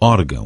órgão.